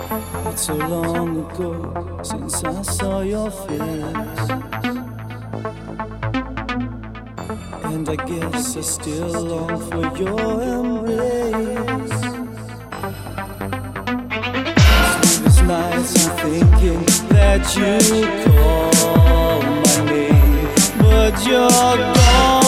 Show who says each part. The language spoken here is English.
Speaker 1: It's so long ago since I saw your face. And I guess I still long for your embrace. Sleepless nights I'm thinking that you call my name, but you're gone.